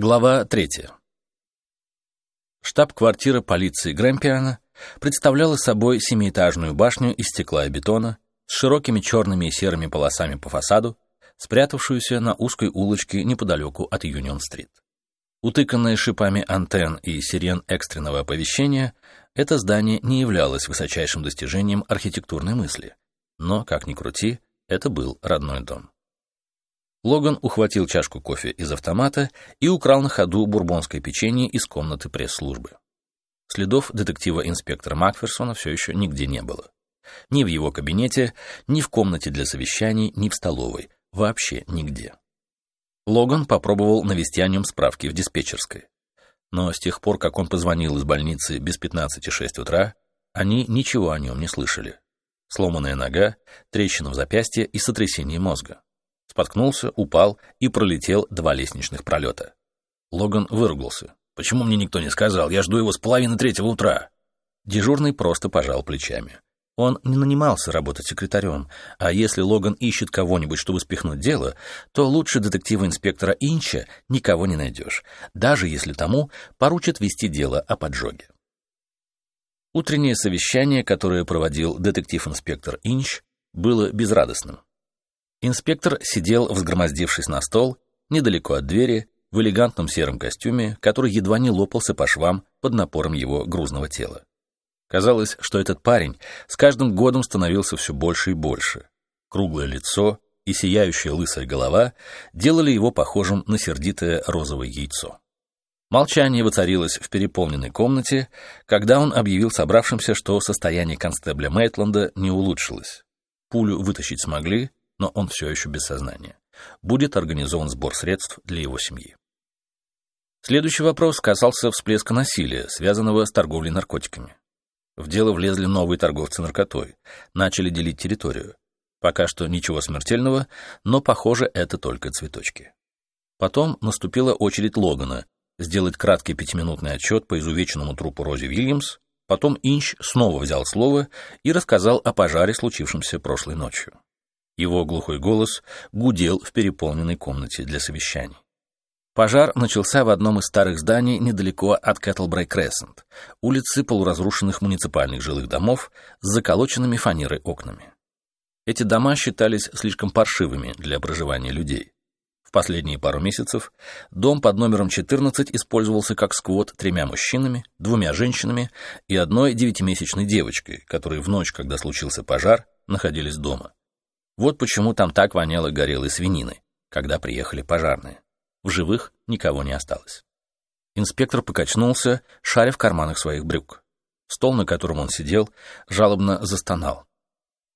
Глава 3. Штаб-квартира полиции Грэмпиана представляла собой семиэтажную башню из стекла и бетона с широкими черными и серыми полосами по фасаду, спрятавшуюся на узкой улочке неподалеку от Юнион-стрит. Утыканное шипами антенн и сирен экстренного оповещения, это здание не являлось высочайшим достижением архитектурной мысли, но, как ни крути, это был родной дом. Логан ухватил чашку кофе из автомата и украл на ходу бурбонское печенье из комнаты пресс-службы. Следов детектива-инспектора Макферсона все еще нигде не было. Ни в его кабинете, ни в комнате для совещаний, ни в столовой. Вообще нигде. Логан попробовал навести о нем справки в диспетчерской. Но с тех пор, как он позвонил из больницы без 15,6 утра, они ничего о нем не слышали. Сломанная нога, трещина в запястье и сотрясение мозга споткнулся, упал и пролетел два лестничных пролета. Логан выругался. «Почему мне никто не сказал? Я жду его с половины третьего утра!» Дежурный просто пожал плечами. Он не нанимался работать секретарем, а если Логан ищет кого-нибудь, чтобы спихнуть дело, то лучше детектива-инспектора Инча никого не найдешь, даже если тому поручат вести дело о поджоге. Утреннее совещание, которое проводил детектив-инспектор Инч, было безрадостным. Инспектор сидел, взгромоздившись на стол, недалеко от двери, в элегантном сером костюме, который едва не лопался по швам под напором его грузного тела. Казалось, что этот парень с каждым годом становился все больше и больше. Круглое лицо и сияющая лысая голова делали его похожим на сердитое розовое яйцо. Молчание воцарилось в переполненной комнате, когда он объявил собравшимся, что состояние констебля Мейтланда не улучшилось. Пулю вытащить смогли, но он все еще без сознания. Будет организован сбор средств для его семьи. Следующий вопрос касался всплеска насилия, связанного с торговлей наркотиками. В дело влезли новые торговцы наркотой, начали делить территорию. Пока что ничего смертельного, но, похоже, это только цветочки. Потом наступила очередь Логана сделать краткий пятиминутный отчет по изувеченному трупу Рози Вильямс, потом Инч снова взял слово и рассказал о пожаре, случившемся прошлой ночью. Его глухой голос гудел в переполненной комнате для совещаний. Пожар начался в одном из старых зданий недалеко от Кэтлбрей Крессент, улицы полуразрушенных муниципальных жилых домов с заколоченными фанерой окнами. Эти дома считались слишком паршивыми для проживания людей. В последние пару месяцев дом под номером 14 использовался как сквот тремя мужчинами, двумя женщинами и одной девятимесячной девочкой, которые в ночь, когда случился пожар, находились дома. Вот почему там так воняло горелой свинины, когда приехали пожарные. В живых никого не осталось. Инспектор покачнулся, шаря в карманах своих брюк. Стол, на котором он сидел, жалобно застонал.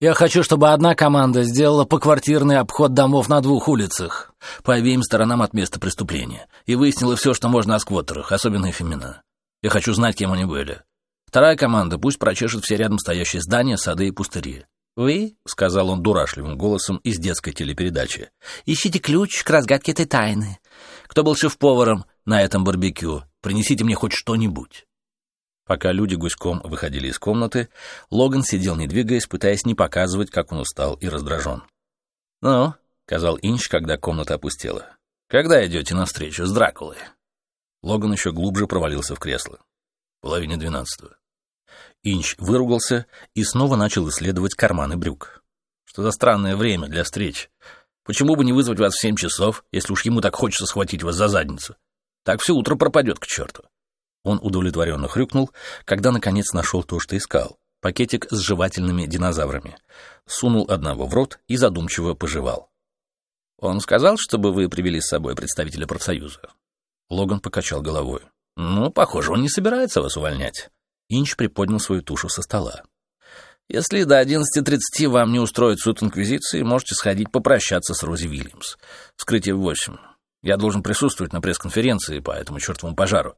«Я хочу, чтобы одна команда сделала поквартирный обход домов на двух улицах, по обеим сторонам от места преступления, и выяснила все, что можно о сквоттерах, особенно их. Я хочу знать, кем они были. Вторая команда пусть прочешет все рядом стоящие здания, сады и пустыри. «Вы, — сказал он дурашливым голосом из детской телепередачи, — ищите ключ к разгадке этой тайны. Кто был шеф-поваром на этом барбекю? Принесите мне хоть что-нибудь». Пока люди гуськом выходили из комнаты, Логан сидел не двигаясь, пытаясь не показывать, как он устал и раздражен. «Ну», — сказал Инч, когда комната опустела, — «когда идете на встречу с Дракулой?» Логан еще глубже провалился в кресло. Половине двенадцатого. Инч выругался и снова начал исследовать карманы брюк. Что за странное время для встреч? Почему бы не вызвать вас в семь часов, если уж ему так хочется схватить вас за задницу? Так все утро пропадет к черту. Он удовлетворенно хрюкнул, когда наконец нашел то, что искал. Пакетик с жевательными динозаврами. Сунул одного в рот и задумчиво пожевал. Он сказал, чтобы вы привели с собой представителя профсоюза. Логан покачал головой. Ну, похоже, он не собирается вас увольнять. Инч приподнял свою тушу со стола. «Если до 11.30 вам не устроит суд Инквизиции, можете сходить попрощаться с Рози Вильямс. Вскрытие в восемь. Я должен присутствовать на пресс-конференции по этому чертовому пожару.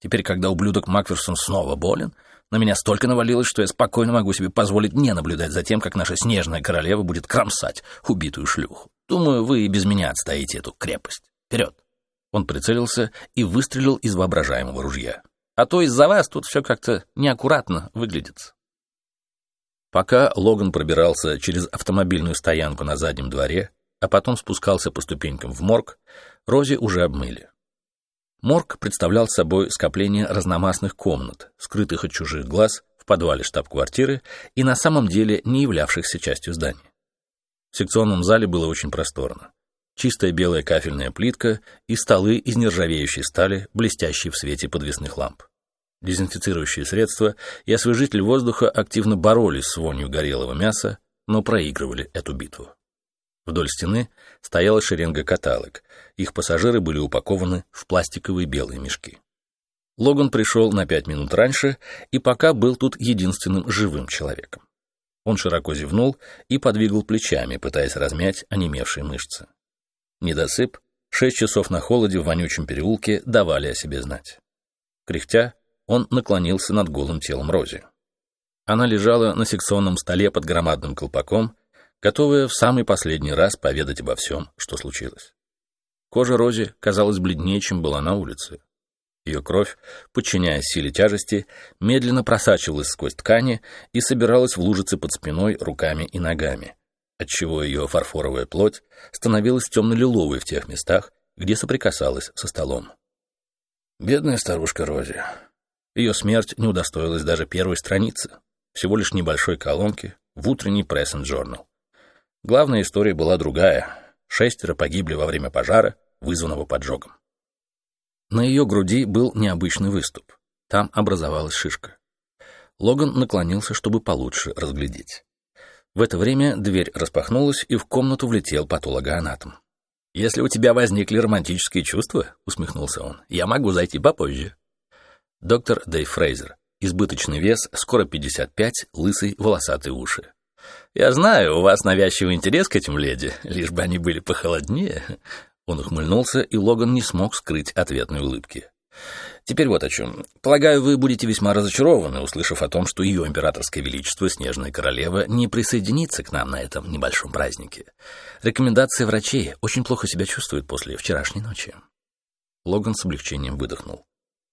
Теперь, когда ублюдок Макферсон снова болен, на меня столько навалилось, что я спокойно могу себе позволить не наблюдать за тем, как наша снежная королева будет кромсать убитую шлюху. Думаю, вы и без меня отстоите эту крепость. Вперед!» Он прицелился и выстрелил из воображаемого ружья. А то из-за вас тут все как-то неаккуратно выглядит. Пока Логан пробирался через автомобильную стоянку на заднем дворе, а потом спускался по ступенькам в морг, Рози уже обмыли. Морг представлял собой скопление разномастных комнат, скрытых от чужих глаз в подвале штаб-квартиры и на самом деле не являвшихся частью здания. В секционном зале было очень просторно. Чистая белая кафельная плитка и столы из нержавеющей стали, блестящие в свете подвесных ламп. Дезинфицирующие средства и освежитель воздуха активно боролись с вонью горелого мяса, но проигрывали эту битву. Вдоль стены стояла шеренга каталог. Их пассажиры были упакованы в пластиковые белые мешки. Логан пришел на пять минут раньше и пока был тут единственным живым человеком. Он широко зевнул и подвигал плечами, пытаясь размять онемевшие мышцы. Недосып, шесть часов на холоде в вонючем переулке давали о себе знать. Кряхтя, он наклонился над голым телом Рози. Она лежала на секционном столе под громадным колпаком, готовая в самый последний раз поведать обо всем, что случилось. Кожа Рози казалась бледнее, чем была на улице. Ее кровь, подчиняясь силе тяжести, медленно просачивалась сквозь ткани и собиралась в лужицы под спиной, руками и ногами, отчего ее фарфоровая плоть становилась темно-лиловой в тех местах, где соприкасалась со столом. Бедная старушка Рози. Ее смерть не удостоилась даже первой страницы, всего лишь небольшой колонки в утренний Journal. Главная история была другая. Шестеро погибли во время пожара, вызванного поджогом. На ее груди был необычный выступ. Там образовалась шишка. Логан наклонился, чтобы получше разглядеть. В это время дверь распахнулась, и в комнату влетел патологоанатом. «Если у тебя возникли романтические чувства, — усмехнулся он, — я могу зайти попозже». Доктор Дэйв Фрейзер. Избыточный вес, скоро 55, лысый, волосатые уши. «Я знаю, у вас навязчивый интерес к этим леди, лишь бы они были похолоднее». Он ухмыльнулся, и Логан не смог скрыть ответной улыбки. «Теперь вот о чем. Полагаю, вы будете весьма разочарованы, услышав о том, что ее императорское величество, Снежная Королева, не присоединится к нам на этом небольшом празднике. Рекомендации врачей очень плохо себя чувствуют после вчерашней ночи». Логан с облегчением выдохнул.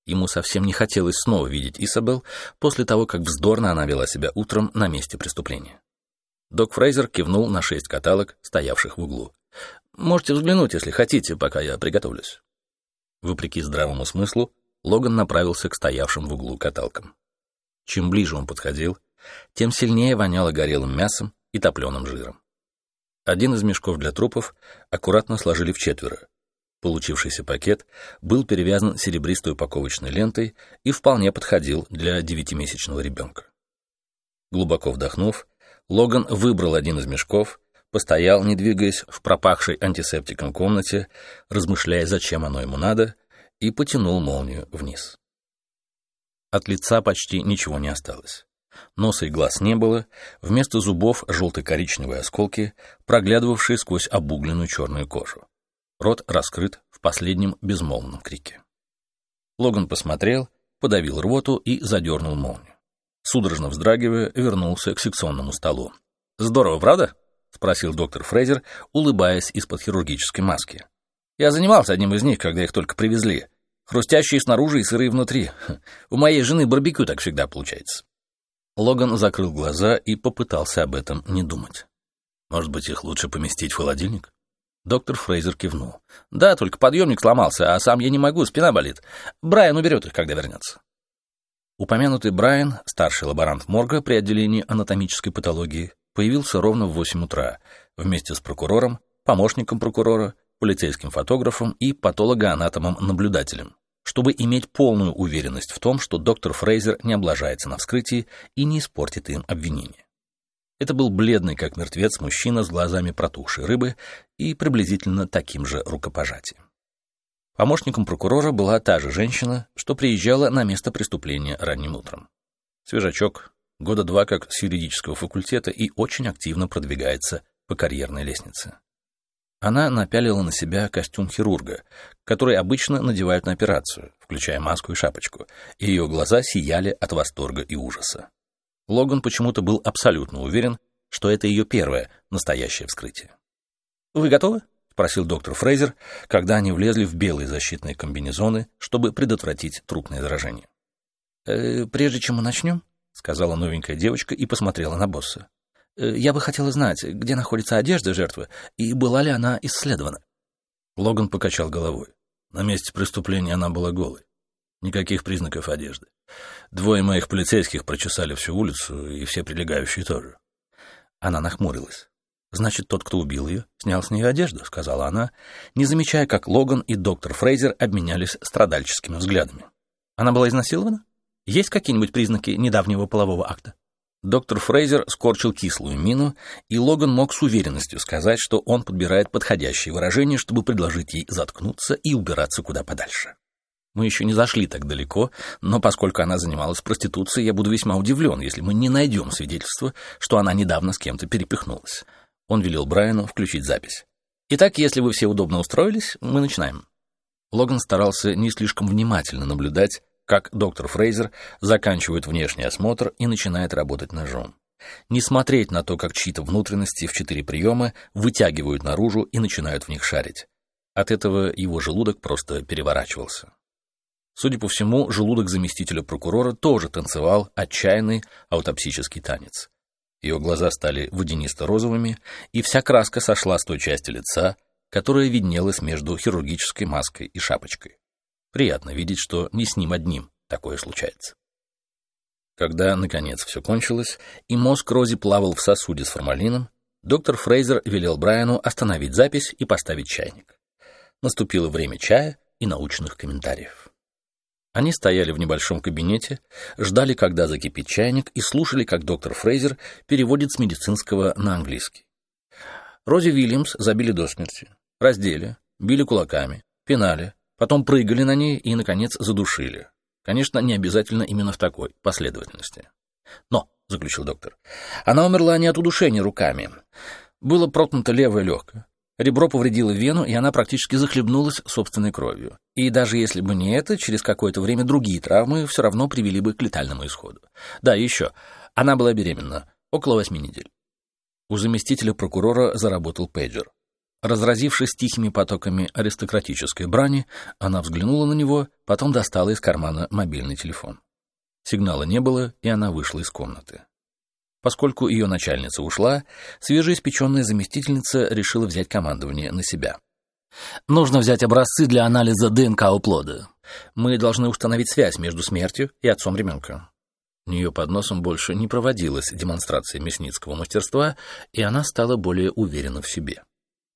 Ему совсем не хотелось снова видеть Исабел после того, как вздорно она вела себя утром на месте преступления. Док Фрейзер кивнул на шесть каталог, стоявших в углу. «Можете взглянуть, если хотите, пока я приготовлюсь». Вопреки здравому смыслу, Логан направился к стоявшим в углу каталкам. Чем ближе он подходил, тем сильнее воняло горелым мясом и топленым жиром. Один из мешков для трупов аккуратно сложили в четверо. Получившийся пакет был перевязан серебристой упаковочной лентой и вполне подходил для девятимесячного ребенка. Глубоко вдохнув, Логан выбрал один из мешков, постоял, не двигаясь, в пропахшей антисептиком комнате, размышляя, зачем оно ему надо, и потянул молнию вниз. От лица почти ничего не осталось. Носа и глаз не было, вместо зубов желто-коричневые осколки, проглядывавшие сквозь обугленную черную кожу. Рот раскрыт в последнем безмолвном крике. Логан посмотрел, подавил рвоту и задернул молнию. Судорожно вздрагивая, вернулся к секционному столу. «Здорово, правда?» — спросил доктор Фрейзер, улыбаясь из-под хирургической маски. «Я занимался одним из них, когда их только привезли. Хрустящие снаружи и сырые внутри. У моей жены барбекю так всегда получается». Логан закрыл глаза и попытался об этом не думать. «Может быть, их лучше поместить в холодильник?» Доктор Фрейзер кивнул. «Да, только подъемник сломался, а сам я не могу, спина болит. Брайан уберет их, когда вернется». Упомянутый Брайан, старший лаборант морга при отделении анатомической патологии, появился ровно в 8 утра вместе с прокурором, помощником прокурора, полицейским фотографом и патологоанатомом-наблюдателем, чтобы иметь полную уверенность в том, что доктор Фрейзер не облажается на вскрытии и не испортит им обвинение. Это был бледный, как мертвец, мужчина с глазами протухшей рыбы и приблизительно таким же рукопожатием. Помощником прокурора была та же женщина, что приезжала на место преступления ранним утром. Свежачок, года два как с юридического факультета и очень активно продвигается по карьерной лестнице. Она напялила на себя костюм хирурга, который обычно надевают на операцию, включая маску и шапочку, и ее глаза сияли от восторга и ужаса. Логан почему-то был абсолютно уверен, что это ее первое настоящее вскрытие. «Вы готовы?» — спросил доктор Фрейзер, когда они влезли в белые защитные комбинезоны, чтобы предотвратить трупное заражение. «Э, «Прежде чем мы начнем», — сказала новенькая девочка и посмотрела на босса, «э, «я бы хотела знать, где находится одежда жертвы и была ли она исследована». Логан покачал головой. На месте преступления она была голой. Никаких признаков одежды. Двое моих полицейских прочесали всю улицу, и все прилегающие тоже. Она нахмурилась. «Значит, тот, кто убил ее, снял с нее одежду», — сказала она, не замечая, как Логан и доктор Фрейзер обменялись страдальческими взглядами. «Она была изнасилована? Есть какие-нибудь признаки недавнего полового акта?» Доктор Фрейзер скорчил кислую мину, и Логан мог с уверенностью сказать, что он подбирает подходящее выражение, чтобы предложить ей заткнуться и убираться куда подальше. Мы еще не зашли так далеко, но поскольку она занималась проституцией, я буду весьма удивлен, если мы не найдем свидетельства, что она недавно с кем-то перепихнулась. Он велел Брайану включить запись. Итак, если вы все удобно устроились, мы начинаем. Логан старался не слишком внимательно наблюдать, как доктор Фрейзер заканчивает внешний осмотр и начинает работать ножом. Не смотреть на то, как чьи-то внутренности в четыре приема вытягивают наружу и начинают в них шарить. От этого его желудок просто переворачивался. Судя по всему, желудок заместителя прокурора тоже танцевал отчаянный аутопсический танец. Ее глаза стали водянисто-розовыми, и вся краска сошла с той части лица, которая виднелась между хирургической маской и шапочкой. Приятно видеть, что не с ним одним такое случается. Когда, наконец, все кончилось, и мозг Рози плавал в сосуде с формалином, доктор Фрейзер велел Брайану остановить запись и поставить чайник. Наступило время чая и научных комментариев. Они стояли в небольшом кабинете, ждали, когда закипит чайник, и слушали, как доктор Фрейзер переводит с медицинского на английский. Рози Вильямс забили до смерти, раздели, били кулаками, пинали, потом прыгали на ней и, наконец, задушили. Конечно, не обязательно именно в такой последовательности. Но, — заключил доктор, — она умерла не от удушения руками. Было проткнуто левое легкое. Ребро повредило вену, и она практически захлебнулась собственной кровью. И даже если бы не это, через какое-то время другие травмы все равно привели бы к летальному исходу. Да, еще. Она была беременна. Около восьми недель. У заместителя прокурора заработал пейджер. Разразившись тихими потоками аристократической брани, она взглянула на него, потом достала из кармана мобильный телефон. Сигнала не было, и она вышла из комнаты. Поскольку ее начальница ушла, свежеиспеченная заместительница решила взять командование на себя. «Нужно взять образцы для анализа ДНК у плода. Мы должны установить связь между смертью и отцом ребенка». У нее под носом больше не проводилась демонстрация мясницкого мастерства, и она стала более уверена в себе.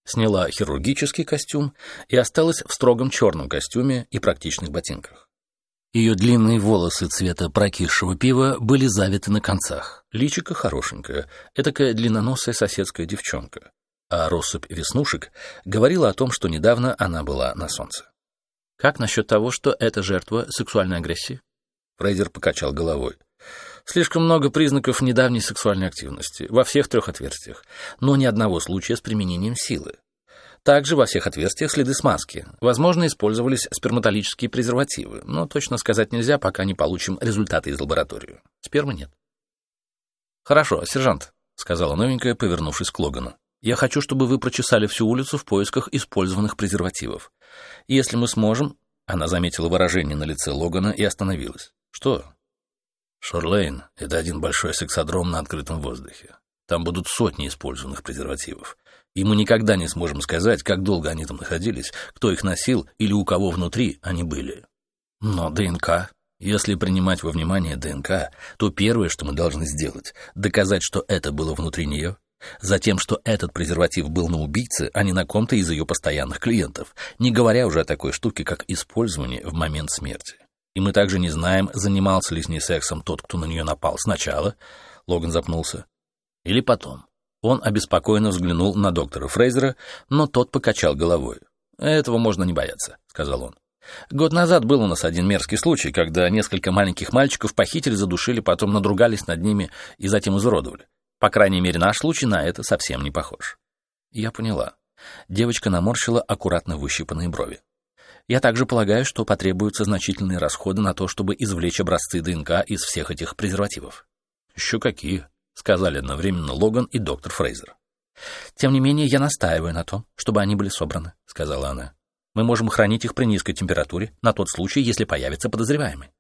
Сняла хирургический костюм и осталась в строгом черном костюме и практичных ботинках. Ее длинные волосы цвета прокисшего пива были завиты на концах. Личико хорошенькое, этакая длинноносая соседская девчонка. А россыпь веснушек говорила о том, что недавно она была на солнце. Как насчет того, что это жертва сексуальной агрессии? Фрейдер покачал головой. Слишком много признаков недавней сексуальной активности во всех трех отверстиях, но ни одного случая с применением силы. Также во всех отверстиях следы смазки. Возможно, использовались сперматолические презервативы, но точно сказать нельзя, пока не получим результаты из лаборатории. Спермы нет. «Хорошо, сержант», — сказала новенькая, повернувшись к Логану. «Я хочу, чтобы вы прочесали всю улицу в поисках использованных презервативов. Если мы сможем...» Она заметила выражение на лице Логана и остановилась. «Что?» «Шорлейн — это один большой сексодром на открытом воздухе. Там будут сотни использованных презервативов и мы никогда не сможем сказать, как долго они там находились, кто их носил или у кого внутри они были. Но ДНК, если принимать во внимание ДНК, то первое, что мы должны сделать, доказать, что это было внутри нее, затем, что этот презерватив был на убийце, а не на ком-то из ее постоянных клиентов, не говоря уже о такой штуке, как использование в момент смерти. И мы также не знаем, занимался ли с ней сексом тот, кто на нее напал сначала, Логан запнулся, или потом. Он обеспокоенно взглянул на доктора Фрейзера, но тот покачал головой. «Этого можно не бояться», — сказал он. «Год назад был у нас один мерзкий случай, когда несколько маленьких мальчиков похитили, задушили, потом надругались над ними и затем изуродовали. По крайней мере, наш случай на это совсем не похож». Я поняла. Девочка наморщила аккуратно выщипанные брови. Я также полагаю, что потребуются значительные расходы на то, чтобы извлечь образцы ДНК из всех этих презервативов. Еще какие? сказали одновременно Логан и доктор Фрейзер. «Тем не менее, я настаиваю на том, чтобы они были собраны», — сказала она. «Мы можем хранить их при низкой температуре на тот случай, если появится подозреваемый».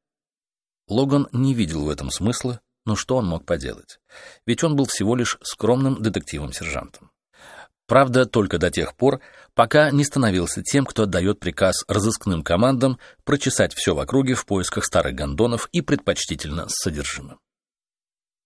Логан не видел в этом смысла, но что он мог поделать? Ведь он был всего лишь скромным детективом-сержантом. Правда, только до тех пор, пока не становился тем, кто отдает приказ разыскным командам прочесать все в округе в поисках старых гондонов и предпочтительно с содержимым.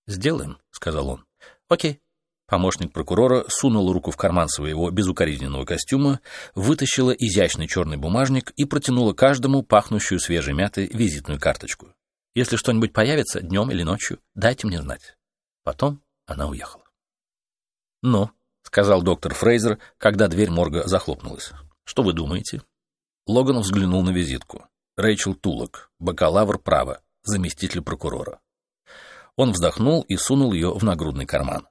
«Сделаем», — сказал он. «Окей». Помощник прокурора сунул руку в карман своего безукоризненного костюма, вытащила изящный черный бумажник и протянула каждому пахнущую свежей мятой визитную карточку. «Если что-нибудь появится, днем или ночью, дайте мне знать». Потом она уехала. «Ну», — сказал доктор Фрейзер, когда дверь морга захлопнулась. «Что вы думаете?» Логан взглянул на визитку. Рэйчел Тулок, бакалавр права, заместитель прокурора. Он вздохнул и сунул ее в нагрудный карман.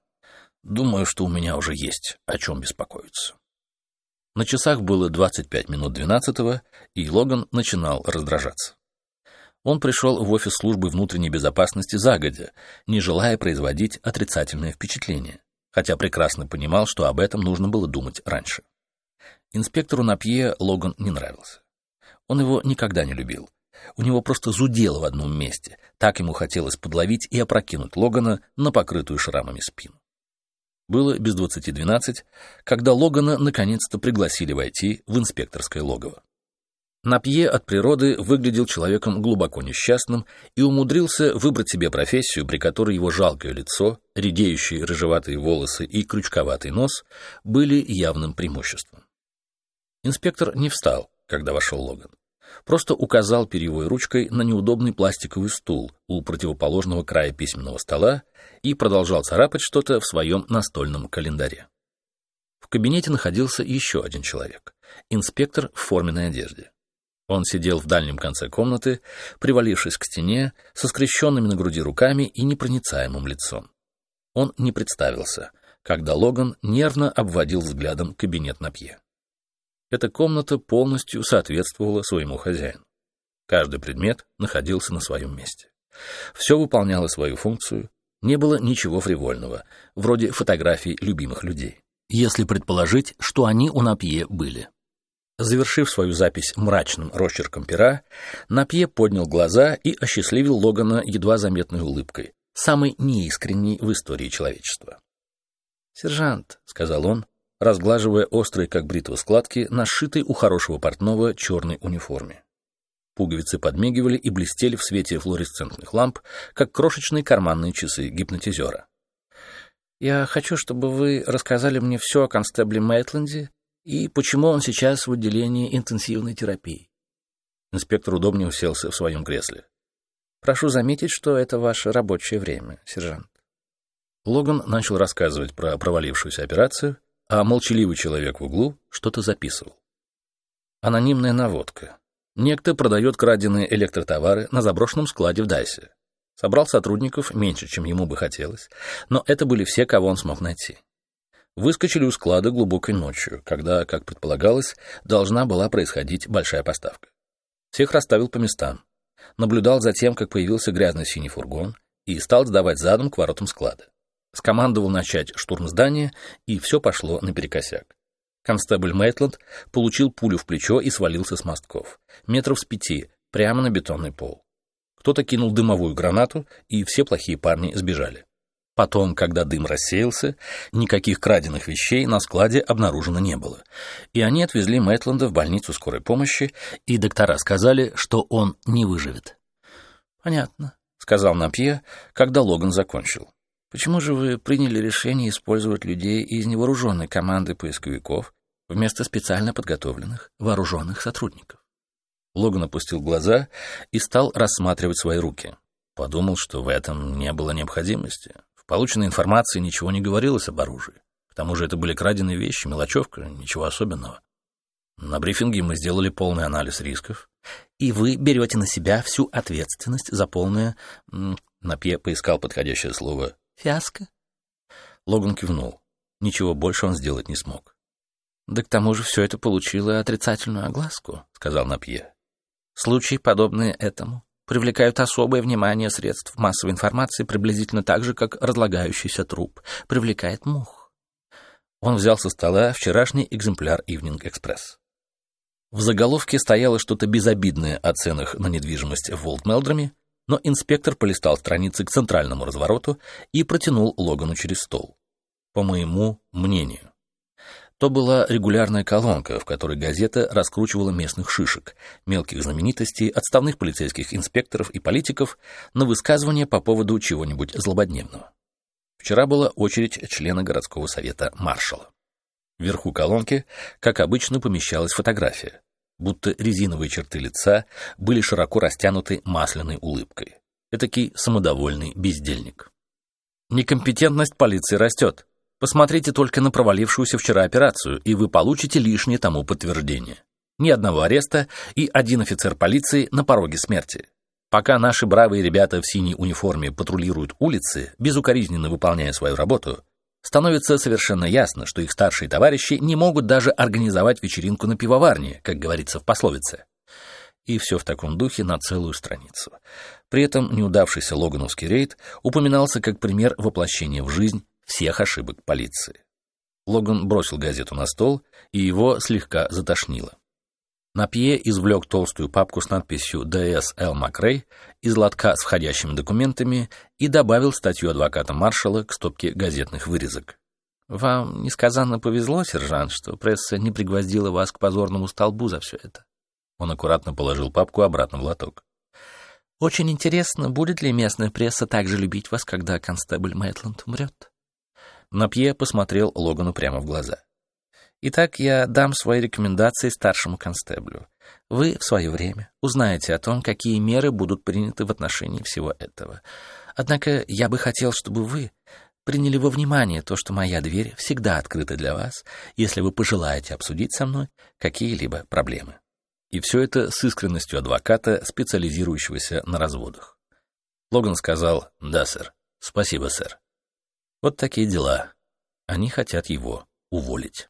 Думаю, что у меня уже есть о чем беспокоиться. На часах было 25 минут 12 и Логан начинал раздражаться. Он пришел в офис службы внутренней безопасности загодя, не желая производить отрицательное впечатление, хотя прекрасно понимал, что об этом нужно было думать раньше. Инспектору Напье Логан не нравился. Он его никогда не любил. У него просто зудело в одном месте, так ему хотелось подловить и опрокинуть Логана на покрытую шрамами спину. Было без двадцати двенадцать, когда Логана наконец-то пригласили войти в инспекторское логово. Напье от природы выглядел человеком глубоко несчастным и умудрился выбрать себе профессию, при которой его жалкое лицо, редеющие рыжеватые волосы и крючковатый нос были явным преимуществом. Инспектор не встал, когда вошел Логан. Просто указал перьевой ручкой на неудобный пластиковый стул у противоположного края письменного стола и продолжал царапать что-то в своем настольном календаре. В кабинете находился еще один человек — инспектор в форменной одежде. Он сидел в дальнем конце комнаты, привалившись к стене, со скрещенными на груди руками и непроницаемым лицом. Он не представился, когда Логан нервно обводил взглядом кабинет Напье. Эта комната полностью соответствовала своему хозяину. Каждый предмет находился на своем месте. Все выполняло свою функцию, не было ничего фривольного, вроде фотографий любимых людей, если предположить, что они у Напье были. Завершив свою запись мрачным росчерком пера, Напье поднял глаза и осчастливил Логана едва заметной улыбкой, самой неискренней в истории человечества. «Сержант», — сказал он, разглаживая острые, как бритва, складки на сшитой у хорошего портного черной униформе. Пуговицы подмигивали и блестели в свете флуоресцентных ламп, как крошечные карманные часы гипнотизера. «Я хочу, чтобы вы рассказали мне все о констебле Мейтленде и почему он сейчас в отделении интенсивной терапии». Инспектор удобнее уселся в своем кресле. «Прошу заметить, что это ваше рабочее время, сержант». Логан начал рассказывать про провалившуюся операцию, а молчаливый человек в углу что-то записывал. Анонимная наводка. Некто продает краденые электротовары на заброшенном складе в Дайсе. Собрал сотрудников меньше, чем ему бы хотелось, но это были все, кого он смог найти. Выскочили у склада глубокой ночью, когда, как предполагалось, должна была происходить большая поставка. Всех расставил по местам. Наблюдал за тем, как появился грязный синий фургон, и стал сдавать задом к воротам склада скомандовал начать штурм здания, и все пошло наперекосяк. Констебль Мейтланд получил пулю в плечо и свалился с мостков, метров с пяти, прямо на бетонный пол. Кто-то кинул дымовую гранату, и все плохие парни сбежали. Потом, когда дым рассеялся, никаких краденных вещей на складе обнаружено не было. И они отвезли Мэтланда в больницу скорой помощи, и доктора сказали, что он не выживет. «Понятно», — сказал Напье, когда Логан закончил. Почему же вы приняли решение использовать людей из невооруженной команды поисковиков вместо специально подготовленных вооруженных сотрудников? Логан опустил глаза и стал рассматривать свои руки. Подумал, что в этом не было необходимости. Полученной информации ничего не говорилось об оружии. К тому же это были краденые вещи, мелочевка, ничего особенного. На брифинге мы сделали полный анализ рисков. И вы берете на себя всю ответственность за полное... Напье поискал подходящее слово Фиаско?» Логан кивнул. Ничего больше он сделать не смог. «Да к тому же все это получило отрицательную огласку», — сказал Напье. «Случаи, подобные этому, привлекают особое внимание средств массовой информации приблизительно так же, как разлагающийся труп привлекает мух». Он взял со стола вчерашний экземпляр «Ивнинг Экспресс». В заголовке стояло что-то безобидное о ценах на недвижимость в Волт-Мелдроме, но инспектор полистал страницы к центральному развороту и протянул Логану через стол. По моему мнению. То была регулярная колонка, в которой газета раскручивала местных шишек, мелких знаменитостей, отставных полицейских инспекторов и политиков на высказывания по поводу чего-нибудь злободневного. Вчера была очередь члена городского совета маршала. Вверху колонки, как обычно, помещалась фотография, будто резиновые черты лица были широко растянуты масляной улыбкой. Этакий самодовольный бездельник. Некомпетентность полиции растет. Посмотрите только на провалившуюся вчера операцию, и вы получите лишнее тому подтверждение. Ни одного ареста и один офицер полиции на пороге смерти. Пока наши бравые ребята в синей униформе патрулируют улицы, безукоризненно выполняя свою работу, становится совершенно ясно, что их старшие товарищи не могут даже организовать вечеринку на пивоварне, как говорится в пословице. И все в таком духе на целую страницу. При этом неудавшийся логановский рейд упоминался как пример воплощения в жизнь всех ошибок полиции. Логан бросил газету на стол, и его слегка затошнило. Напье извлек толстую папку с надписью «ДС Л. Макрей» из лотка с входящими документами и добавил статью адвоката маршала к стопке газетных вырезок. «Вам несказанно повезло, сержант, что пресса не пригвоздила вас к позорному столбу за все это». Он аккуратно положил папку обратно в лоток. «Очень интересно, будет ли местная пресса также любить вас, когда констебль Мэтланд умрет?» Напье посмотрел Логану прямо в глаза. «Итак, я дам свои рекомендации старшему констеблю. Вы в свое время узнаете о том, какие меры будут приняты в отношении всего этого. Однако я бы хотел, чтобы вы приняли во внимание то, что моя дверь всегда открыта для вас, если вы пожелаете обсудить со мной какие-либо проблемы». И все это с искренностью адвоката, специализирующегося на разводах. Логан сказал «Да, сэр. Спасибо, сэр». Вот такие дела. Они хотят его уволить.